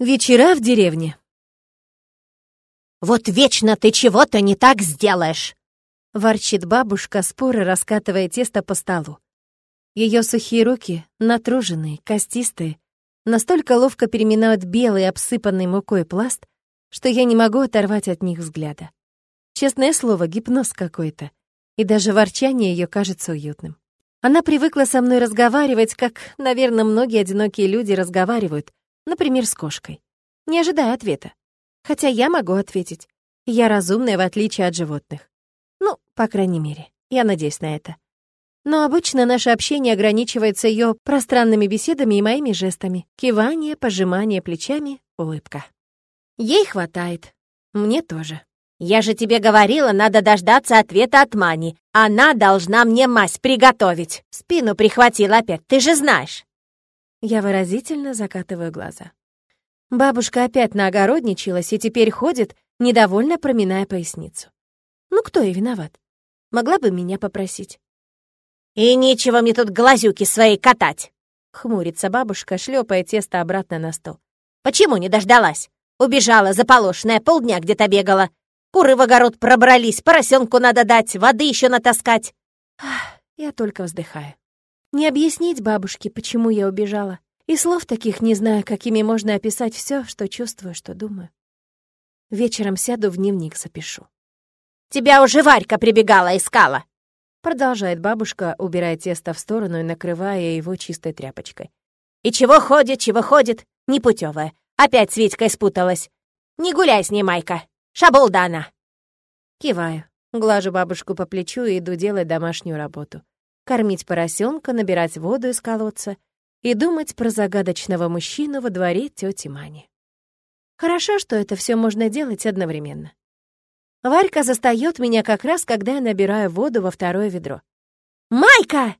Вечера в деревне. «Вот вечно ты чего-то не так сделаешь!» Ворчит бабушка, споры раскатывая тесто по столу. Ее сухие руки, натруженные, костистые, настолько ловко переминают белый, обсыпанный мукой пласт, что я не могу оторвать от них взгляда. Честное слово, гипноз какой-то. И даже ворчание ее кажется уютным. Она привыкла со мной разговаривать, как, наверное, многие одинокие люди разговаривают, Например, с кошкой. Не ожидая ответа. Хотя я могу ответить. Я разумная, в отличие от животных. Ну, по крайней мере, я надеюсь на это. Но обычно наше общение ограничивается ее пространными беседами и моими жестами. Кивание, пожимание плечами, улыбка. Ей хватает. Мне тоже. «Я же тебе говорила, надо дождаться ответа от Мани. Она должна мне мазь приготовить. Спину прихватила опять, ты же знаешь». Я выразительно закатываю глаза. Бабушка опять наогородничалась и теперь ходит, недовольно проминая поясницу. Ну кто и виноват? Могла бы меня попросить. «И нечего мне тут глазюки свои катать!» — хмурится бабушка, шлепая тесто обратно на стол. «Почему не дождалась? Убежала заполошенная, полдня где-то бегала. Куры в огород пробрались, поросенку надо дать, воды еще натаскать». Ах, я только вздыхаю. Не объяснить бабушке, почему я убежала. И слов таких не знаю, какими можно описать все, что чувствую, что думаю. Вечером сяду в дневник запишу. «Тебя уже Варька прибегала, искала!» Продолжает бабушка, убирая тесто в сторону и накрывая его чистой тряпочкой. «И чего ходит, чего ходит? Непутевая. Опять с Витькой спуталась. Не гуляй с ней, Майка. Шаболда она!» Киваю, глажу бабушку по плечу и иду делать домашнюю работу кормить поросенка, набирать воду из колодца и думать про загадочного мужчину во дворе тети Мани. Хорошо, что это все можно делать одновременно. Варька застаёт меня как раз, когда я набираю воду во второе ведро. «Майка!»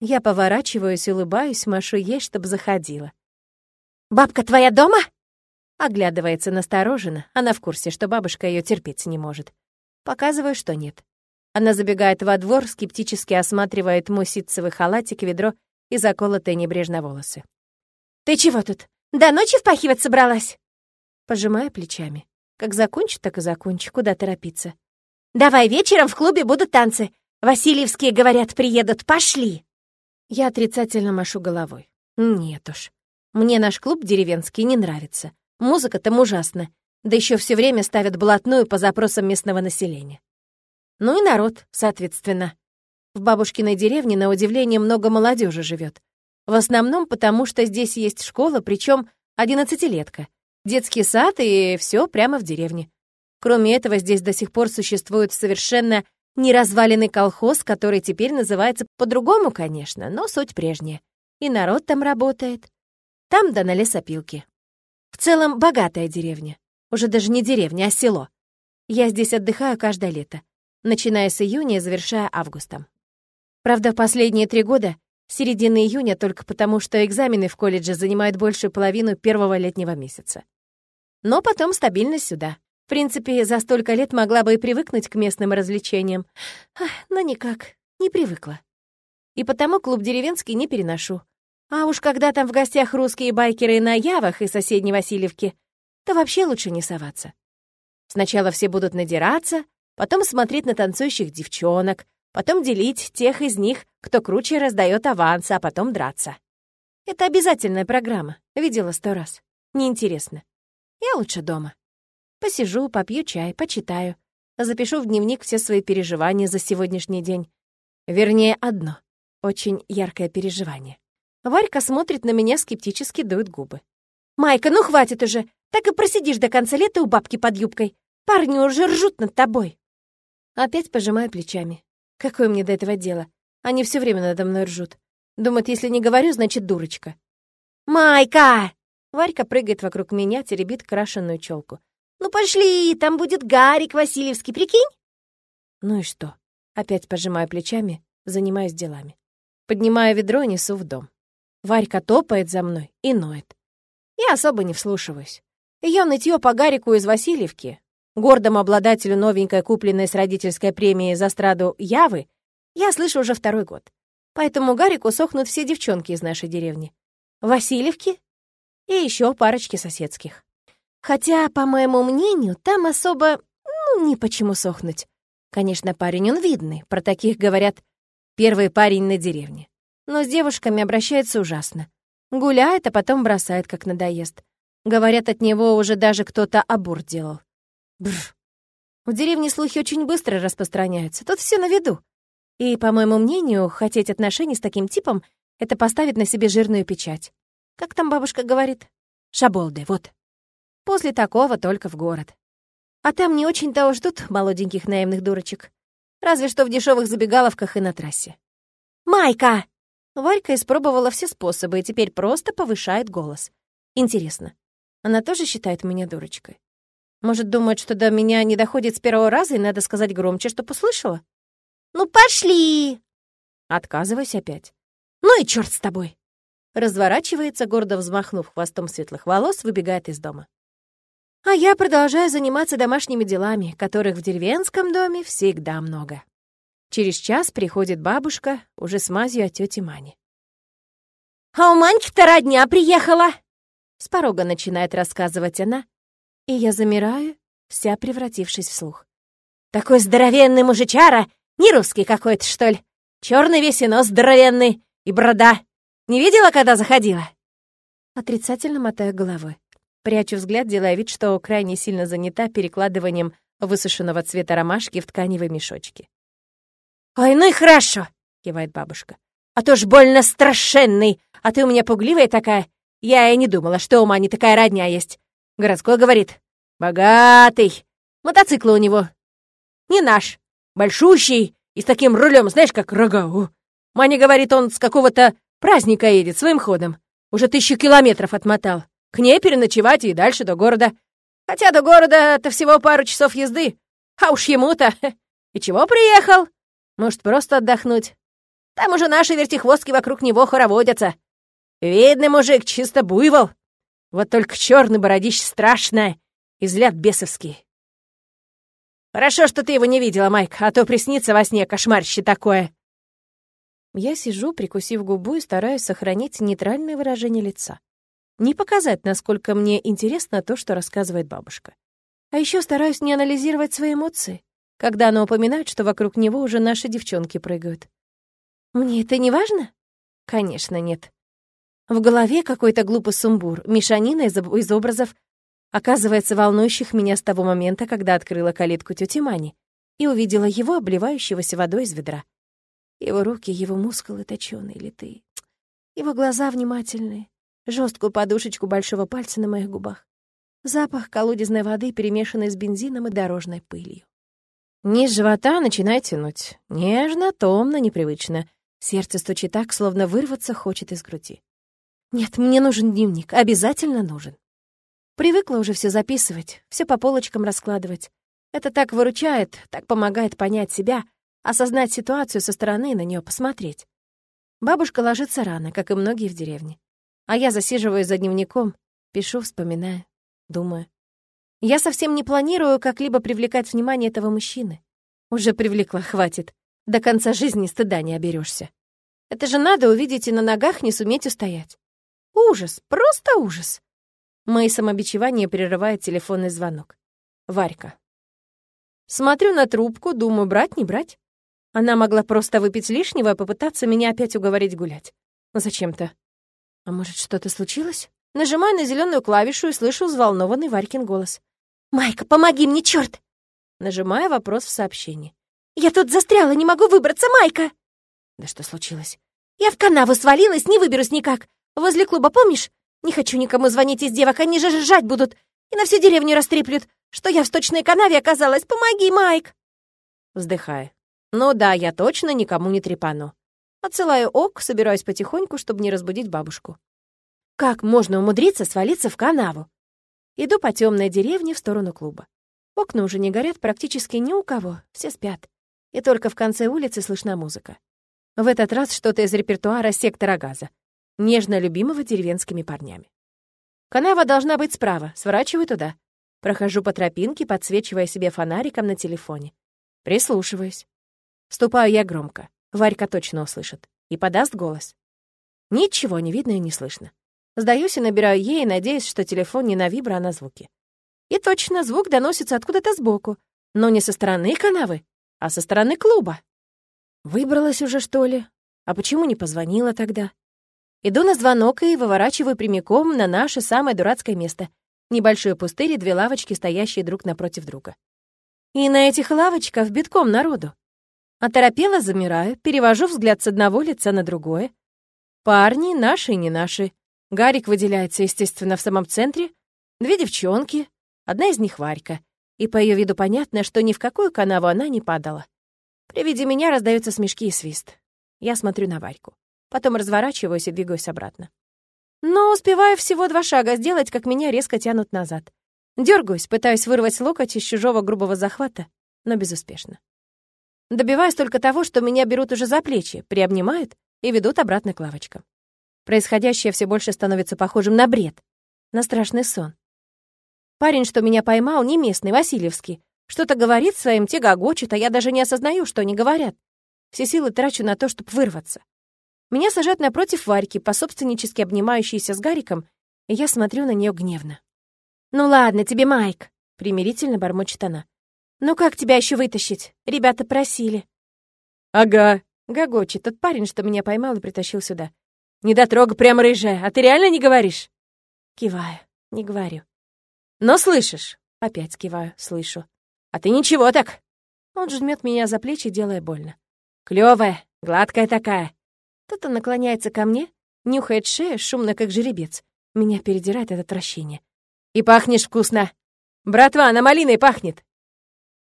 Я поворачиваюсь, улыбаюсь, машу ей, чтобы заходила. «Бабка твоя дома?» Оглядывается настороженно, она в курсе, что бабушка ее терпеть не может. Показываю, что нет. Она забегает во двор, скептически осматривает мой ситцевый халатик, ведро и заколотые небрежно волосы. «Ты чего тут? До ночи впахивать собралась?» Пожимая плечами. Как закончу, так и закончу. Куда торопиться? «Давай вечером в клубе будут танцы. Васильевские, говорят, приедут. Пошли!» Я отрицательно машу головой. Нет уж. Мне наш клуб деревенский не нравится. Музыка там ужасна. Да еще все время ставят блатную по запросам местного населения. Ну и народ, соответственно. В бабушкиной деревне, на удивление, много молодежи живет. В основном потому, что здесь есть школа, причем одиннадцатилетка, детский сад и все прямо в деревне. Кроме этого, здесь до сих пор существует совершенно неразваленный колхоз, который теперь называется по-другому, конечно, но суть прежняя. И народ там работает. Там да на лесопилке. В целом, богатая деревня. Уже даже не деревня, а село. Я здесь отдыхаю каждое лето начиная с июня и завершая августом. Правда, последние три года — середины июня только потому, что экзамены в колледже занимают большую половину первого летнего месяца. Но потом стабильность сюда. В принципе, за столько лет могла бы и привыкнуть к местным развлечениям. Но никак, не привыкла. И потому клуб деревенский не переношу. А уж когда там в гостях русские байкеры на Явах и соседней Васильевке, то вообще лучше не соваться. Сначала все будут надираться, потом смотреть на танцующих девчонок, потом делить тех из них, кто круче раздает аванс, а потом драться. Это обязательная программа, видела сто раз. Неинтересно. Я лучше дома. Посижу, попью чай, почитаю, запишу в дневник все свои переживания за сегодняшний день. Вернее, одно, очень яркое переживание. Варька смотрит на меня скептически, дует губы. «Майка, ну хватит уже! Так и просидишь до конца лета у бабки под юбкой. Парни уже ржут над тобой!» Опять пожимаю плечами. Какое мне до этого дело? Они все время надо мной ржут. Думают, если не говорю, значит дурочка. «Майка!» Варька прыгает вокруг меня, теребит крашеную челку. «Ну пошли, там будет Гарик Васильевский, прикинь?» Ну и что? Опять пожимаю плечами, занимаюсь делами. Поднимаю ведро и несу в дом. Варька топает за мной и ноет. Я особо не вслушиваюсь. Ее нытье по Гарику из Васильевки гордому обладателю новенькой купленной с родительской премией за страду Явы, я слышу уже второй год. Поэтому Гарику сохнут все девчонки из нашей деревни. Васильевки? и еще парочки соседских. Хотя, по моему мнению, там особо, ну, ни почему сохнуть. Конечно, парень он видный, про таких говорят «первый парень на деревне». Но с девушками обращается ужасно. Гуляет, а потом бросает, как надоест. Говорят, от него уже даже кто-то аборт делал. Бррр. В деревне слухи очень быстро распространяются, тут все на виду. И, по моему мнению, хотеть отношений с таким типом — это поставить на себе жирную печать. Как там бабушка говорит? Шаболды, вот. После такого только в город. А там не очень-то ждут молоденьких наивных дурочек. Разве что в дешевых забегаловках и на трассе. «Майка!» Варька испробовала все способы и теперь просто повышает голос. Интересно, она тоже считает меня дурочкой? Может, думает, что до меня не доходит с первого раза и надо сказать громче, что послышала? «Ну, пошли!» Отказываюсь опять. «Ну и черт с тобой!» Разворачивается, гордо взмахнув хвостом светлых волос, выбегает из дома. А я продолжаю заниматься домашними делами, которых в деревенском доме всегда много. Через час приходит бабушка, уже с мазью от тети Мани. «А у Маньки вторая дня приехала!» С порога начинает рассказывать она, и я замираю, вся превратившись в слух. «Такой здоровенный мужичара! Не русский какой-то, что ли? Черный весь и нос здоровенный, и борода. Не видела, когда заходила?» Отрицательно мотаю головой. Прячу взгляд, делая вид, что крайне сильно занята перекладыванием высушенного цвета ромашки в тканевые мешочки. «Ой, ну и хорошо!» — кивает бабушка. «А то ж больно страшенный, а ты у меня пугливая такая. Я и не думала, что у Мани такая родня есть. Городской говорит. Богатый. Мотоцикл у него. Не наш. Большущий и с таким рулем, знаешь, как рогау. Маня говорит, он с какого-то праздника едет своим ходом. Уже тысячу километров отмотал. К ней переночевать и дальше до города. Хотя до города это всего пару часов езды. А уж ему-то... И чего приехал? Может, просто отдохнуть? Там уже наши вертихвостки вокруг него хороводятся. Видный мужик, чисто буйвол. Вот только черный бородищ страшное и взгляд бесовский. Хорошо, что ты его не видела, Майк, а то приснится во сне кошмарище такое. Я сижу, прикусив губу и стараюсь сохранить нейтральное выражение лица. Не показать, насколько мне интересно то, что рассказывает бабушка. А еще стараюсь не анализировать свои эмоции, когда она упоминает, что вокруг него уже наши девчонки прыгают. Мне это не важно? Конечно, нет. В голове какой-то глупый сумбур, мешанина из, из образов, оказывается, волнующих меня с того момента, когда открыла калитку тети Мани и увидела его, обливающегося водой из ведра. Его руки, его мускулы точёные, литые. Его глаза внимательные, жесткую подушечку большого пальца на моих губах. Запах колодезной воды, перемешанный с бензином и дорожной пылью. Низ живота начинает тянуть. Нежно, томно, непривычно. Сердце стучит так, словно вырваться хочет из груди. Нет, мне нужен дневник, обязательно нужен. Привыкла уже все записывать, все по полочкам раскладывать. Это так выручает, так помогает понять себя, осознать ситуацию со стороны и на нее посмотреть. Бабушка ложится рано, как и многие в деревне. А я засиживаюсь за дневником, пишу, вспоминаю, думаю. Я совсем не планирую как-либо привлекать внимание этого мужчины. Уже привлекла, хватит. До конца жизни стыда не оберешься. Это же надо увидеть и на ногах не суметь устоять. Ужас, просто ужас. Мои самобичевания прерывает телефонный звонок. Варька. Смотрю на трубку, думаю, брать, не брать. Она могла просто выпить лишнего и попытаться меня опять уговорить гулять. Зачем-то. А может, что-то случилось? Нажимаю на зеленую клавишу и слышу взволнованный Варькин голос. «Майка, помоги мне, черт! Нажимаю вопрос в сообщении. «Я тут застряла, не могу выбраться, Майка!» «Да что случилось?» «Я в канаву свалилась, не выберусь никак. Возле клуба, помнишь? Не хочу никому звонить из девок, они же ржать будут и на всю деревню растреплют, что я в сточной канаве оказалась. Помоги, Майк!» Вздыхая. «Ну да, я точно никому не трепану». Отсылаю ок, собираюсь потихоньку, чтобы не разбудить бабушку. Как можно умудриться свалиться в канаву? Иду по темной деревне в сторону клуба. Окна уже не горят практически ни у кого, все спят. И только в конце улицы слышна музыка. В этот раз что-то из репертуара сектора газа, нежно любимого деревенскими парнями. Канава должна быть справа, сворачиваю туда. Прохожу по тропинке, подсвечивая себе фонариком на телефоне. Прислушиваюсь. Ступаю я громко. Варька точно услышит. И подаст голос. Ничего не видно и не слышно. Сдаюсь и набираю ей, надеясь, что телефон не на вибро, а на звуки. И точно, звук доносится откуда-то сбоку, но не со стороны канавы, а со стороны клуба. Выбралась уже, что ли? А почему не позвонила тогда? Иду на звонок и выворачиваю прямиком на наше самое дурацкое место. Небольшой пустырь и две лавочки, стоящие друг напротив друга. И на этих лавочках битком народу. Оторопела, замираю, перевожу взгляд с одного лица на другое. Парни наши и не наши. Гарик выделяется, естественно, в самом центре. Две девчонки, одна из них Варька. И по ее виду понятно, что ни в какую канаву она не падала. При виде меня раздаются смешки и свист. Я смотрю на Варьку. Потом разворачиваюсь и двигаюсь обратно. Но успеваю всего два шага сделать, как меня резко тянут назад. Дергаюсь, пытаюсь вырвать локоть из чужого грубого захвата, но безуспешно. Добиваюсь только того, что меня берут уже за плечи, приобнимают и ведут обратно к лавочкам. Происходящее все больше становится похожим на бред, на страшный сон. Парень, что меня поймал, не местный, Васильевский. Что-то говорит своим, те гогочет, а я даже не осознаю, что они говорят. Все силы трачу на то, чтобы вырваться. Меня сажают напротив Варьки, пособственнически обнимающейся с Гариком, и я смотрю на нее гневно. «Ну ладно тебе, Майк», — примирительно бормочет она. «Ну как тебя еще вытащить? Ребята просили». «Ага», — гогочет тот парень, что меня поймал и притащил сюда. «Не дотрога, прямо рыжая, а ты реально не говоришь?» Киваю, не говорю. «Но слышишь?» Опять киваю, слышу. «А ты ничего так!» Он жмет меня за плечи, делая больно. Клевая, гладкая такая. Он наклоняется ко мне, нюхает шею, шумно, как жеребец. Меня передирает это отвращение. «И пахнешь вкусно! Братва, она малиной пахнет!»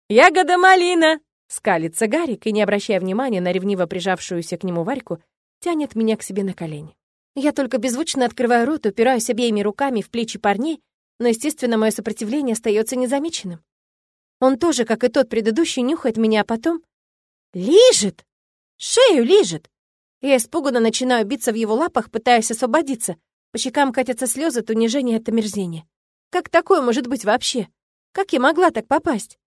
«Ягода малина!» — скалится Гарик и, не обращая внимания на ревниво прижавшуюся к нему Варьку, тянет меня к себе на колени. Я только беззвучно открываю рот, упираюсь обеими руками в плечи парней, но, естественно, мое сопротивление остается незамеченным. Он тоже, как и тот предыдущий, нюхает меня, а потом... Лижет! Шею лижет! Я испуганно начинаю биться в его лапах, пытаясь освободиться. По щекам катятся слезы от унижения от омерзения. Как такое может быть вообще? Как я могла так попасть?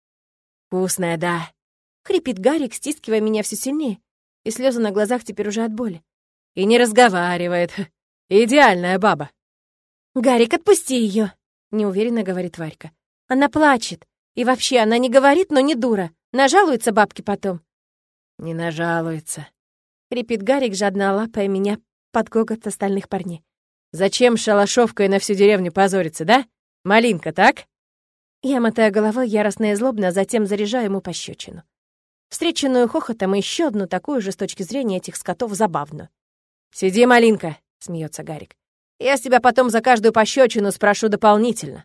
«Вкусная, да», — хрипит Гарик, стискивая меня все сильнее, и слезы на глазах теперь уже от боли. И не разговаривает. Идеальная баба. «Гарик, отпусти ее, неуверенно говорит Варька. «Она плачет. И вообще, она не говорит, но не дура. Нажалуется бабке потом». «Не нажалуется», — хрипит Гарик, жадно лапая меня под гогот остальных парней. «Зачем шалашовкой на всю деревню позориться, да? Малинка, так?» Я мотаю головой яростно и злобно, а затем заряжаю ему пощечину. Встреченную хохотом и еще одну такую же с точки зрения этих скотов забавную. «Сиди, малинка», — смеется Гарик. «Я с тебя потом за каждую пощечину спрошу дополнительно».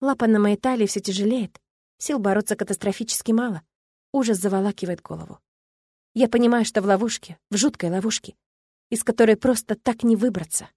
Лапа на моей талии все тяжелеет. Сил бороться катастрофически мало. Ужас заволакивает голову. Я понимаю, что в ловушке, в жуткой ловушке, из которой просто так не выбраться.